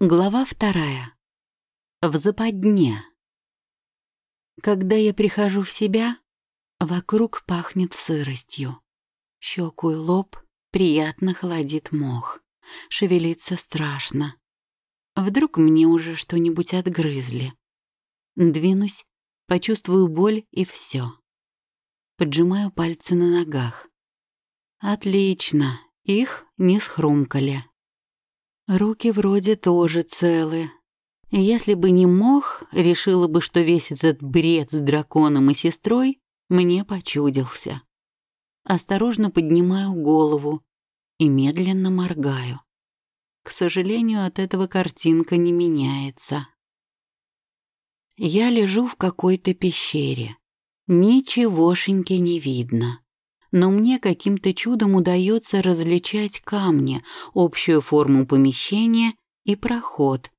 Глава вторая. В западне. Когда я прихожу в себя, вокруг пахнет сыростью. Щеку и лоб приятно холодит мох. Шевелиться страшно. Вдруг мне уже что-нибудь отгрызли. Двинусь, почувствую боль и все. Поджимаю пальцы на ногах. Отлично, их не схрумкали. Руки вроде тоже целы. Если бы не мох, решила бы, что весь этот бред с драконом и сестрой мне почудился. Осторожно поднимаю голову и медленно моргаю. К сожалению, от этого картинка не меняется. Я лежу в какой-то пещере. Ничегошеньки не видно но мне каким-то чудом удается различать камни, общую форму помещения и проход.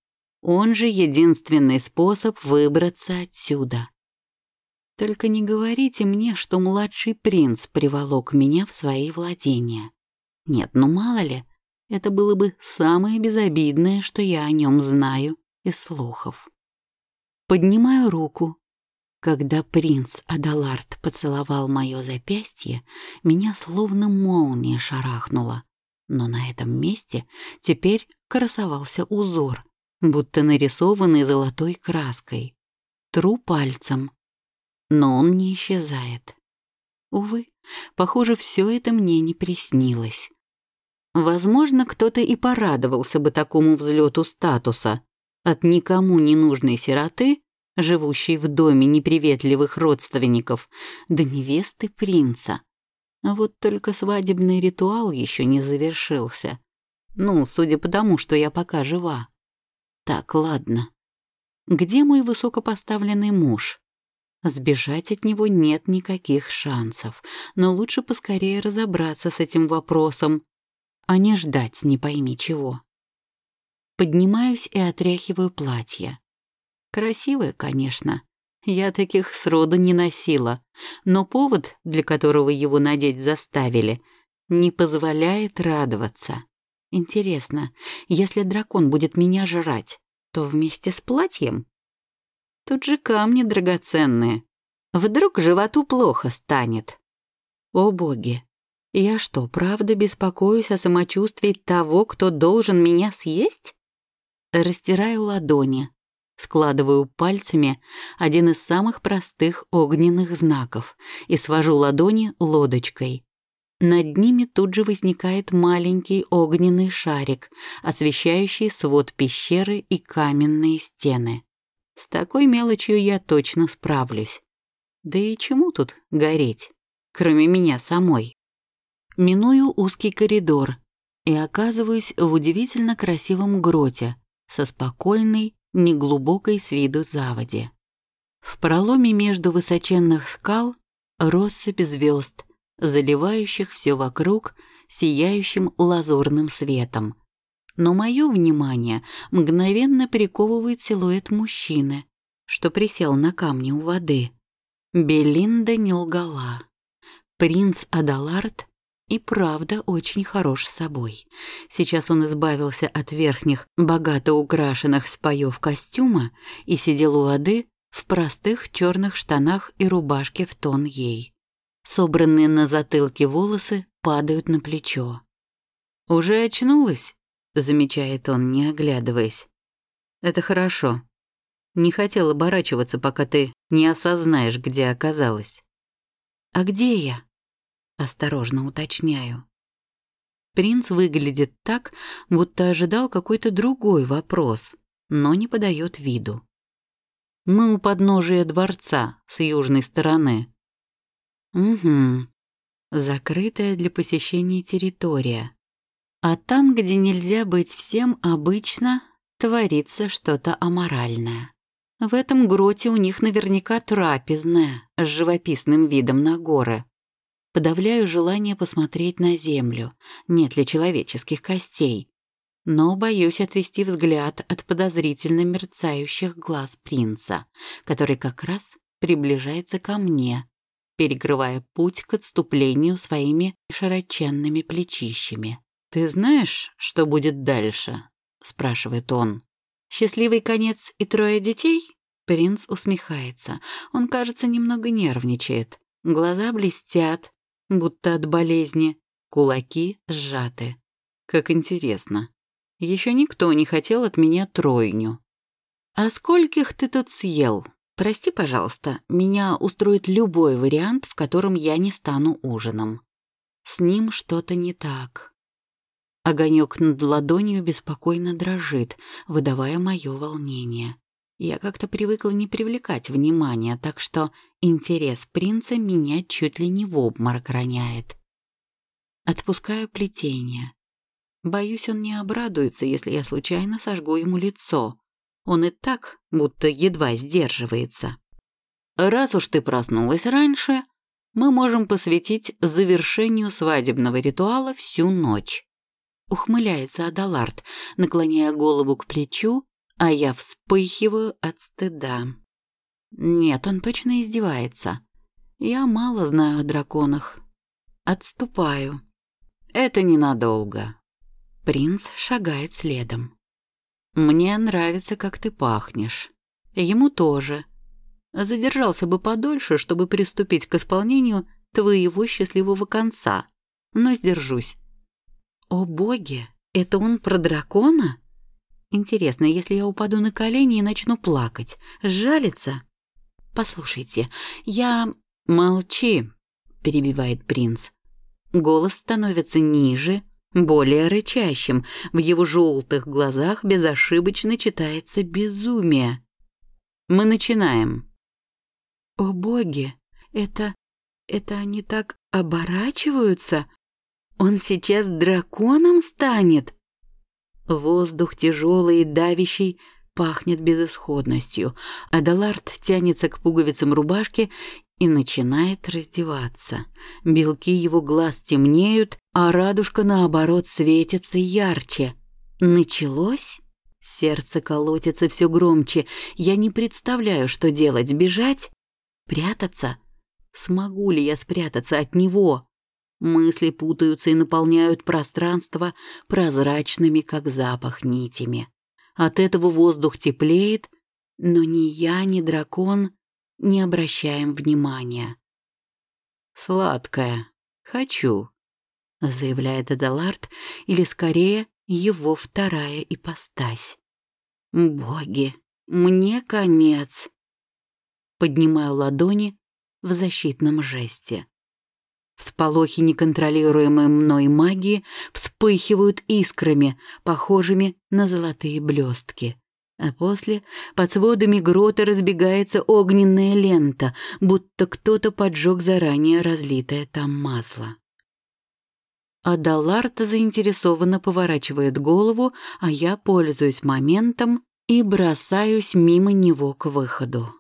Он же единственный способ выбраться отсюда. Только не говорите мне, что младший принц приволок меня в свои владения. Нет, ну мало ли, это было бы самое безобидное, что я о нем знаю из слухов. Поднимаю руку, когда принц Адалард поцеловал мое запястье, меня словно молния шарахнула. Но на этом месте теперь красовался узор, будто нарисованный золотой краской. Тру пальцем, но он не исчезает. Увы, похоже, все это мне не приснилось. Возможно, кто-то и порадовался бы такому взлету статуса. От никому не нужной сироты живущей в доме неприветливых родственников, до невесты принца. А вот только свадебный ритуал еще не завершился. Ну, судя по тому, что я пока жива. Так, ладно. Где мой высокопоставленный муж? Сбежать от него нет никаких шансов, но лучше поскорее разобраться с этим вопросом, а не ждать не пойми чего. Поднимаюсь и отряхиваю платье. Красивая, конечно. Я таких сроду не носила, но повод, для которого его надеть заставили, не позволяет радоваться. Интересно, если дракон будет меня жрать, то вместе с платьем? Тут же камни драгоценные. Вдруг животу плохо станет. О боги, я что, правда беспокоюсь о самочувствии того, кто должен меня съесть? Растираю ладони, Складываю пальцами один из самых простых огненных знаков и свожу ладони лодочкой. Над ними тут же возникает маленький огненный шарик, освещающий свод пещеры и каменные стены. С такой мелочью я точно справлюсь. Да и чему тут гореть, кроме меня самой? Миную узкий коридор и оказываюсь в удивительно красивом гроте со спокойной, неглубокой с виду заводе. В проломе между высоченных скал россыпь звезд, заливающих все вокруг сияющим лазурным светом. Но мое внимание мгновенно приковывает силуэт мужчины, что присел на камне у воды. Белинда не лгала. Принц Адалард и правда очень хорош собой. Сейчас он избавился от верхних, богато украшенных споев костюма и сидел у воды в простых черных штанах и рубашке в тон ей. Собранные на затылке волосы падают на плечо. «Уже очнулась?» — замечает он, не оглядываясь. «Это хорошо. Не хотел оборачиваться, пока ты не осознаешь, где оказалась». «А где я?» Осторожно уточняю. Принц выглядит так, будто ожидал какой-то другой вопрос, но не подает виду. Мы у подножия дворца с южной стороны. Угу. Закрытая для посещения территория. А там, где нельзя быть всем, обычно творится что-то аморальное. В этом гроте у них наверняка трапезная с живописным видом на горы. Подавляю желание посмотреть на землю, нет ли человеческих костей. Но боюсь отвести взгляд от подозрительно мерцающих глаз принца, который как раз приближается ко мне, перекрывая путь к отступлению своими широченными плечищами. «Ты знаешь, что будет дальше?» — спрашивает он. Счастливый конец и трое детей? Принц усмехается. Он, кажется, немного нервничает. Глаза блестят, будто от болезни. Кулаки сжаты. Как интересно. Еще никто не хотел от меня тройню. «А скольких ты тут съел? Прости, пожалуйста, меня устроит любой вариант, в котором я не стану ужином. С ним что-то не так». Огонек над ладонью беспокойно дрожит, выдавая мое волнение. Я как-то привыкла не привлекать внимания, так что интерес принца меня чуть ли не в обморок роняет. Отпускаю плетение. Боюсь, он не обрадуется, если я случайно сожгу ему лицо. Он и так будто едва сдерживается. Раз уж ты проснулась раньше, мы можем посвятить завершению свадебного ритуала всю ночь. Ухмыляется Адалард, наклоняя голову к плечу, а я вспыхиваю от стыда. Нет, он точно издевается. Я мало знаю о драконах. Отступаю. Это ненадолго. Принц шагает следом. Мне нравится, как ты пахнешь. Ему тоже. Задержался бы подольше, чтобы приступить к исполнению твоего счастливого конца. Но сдержусь. О боги, это он про дракона? Интересно, если я упаду на колени и начну плакать, сжалится? Послушайте, я... Молчи, перебивает принц. Голос становится ниже, более рычащим. В его желтых глазах безошибочно читается безумие. Мы начинаем. О боги, это... это они так оборачиваются? Он сейчас драконом станет? Воздух тяжелый и давящий пахнет безысходностью. Адалард тянется к пуговицам рубашки и начинает раздеваться. Белки его глаз темнеют, а радужка, наоборот, светится ярче. Началось? Сердце колотится все громче. Я не представляю, что делать. Бежать? Прятаться? Смогу ли я спрятаться от него? Мысли путаются и наполняют пространство прозрачными, как запах, нитями. От этого воздух теплеет, но ни я, ни дракон не обращаем внимания. «Сладкое. Хочу», — заявляет Эдалард, или скорее его вторая ипостась. «Боги, мне конец!» Поднимаю ладони в защитном жесте. Всполохи неконтролируемой мной магии вспыхивают искрами, похожими на золотые блестки. А после под сводами грота разбегается огненная лента, будто кто-то поджег заранее разлитое там масло. Адаларта заинтересованно поворачивает голову, а я пользуюсь моментом и бросаюсь мимо него к выходу.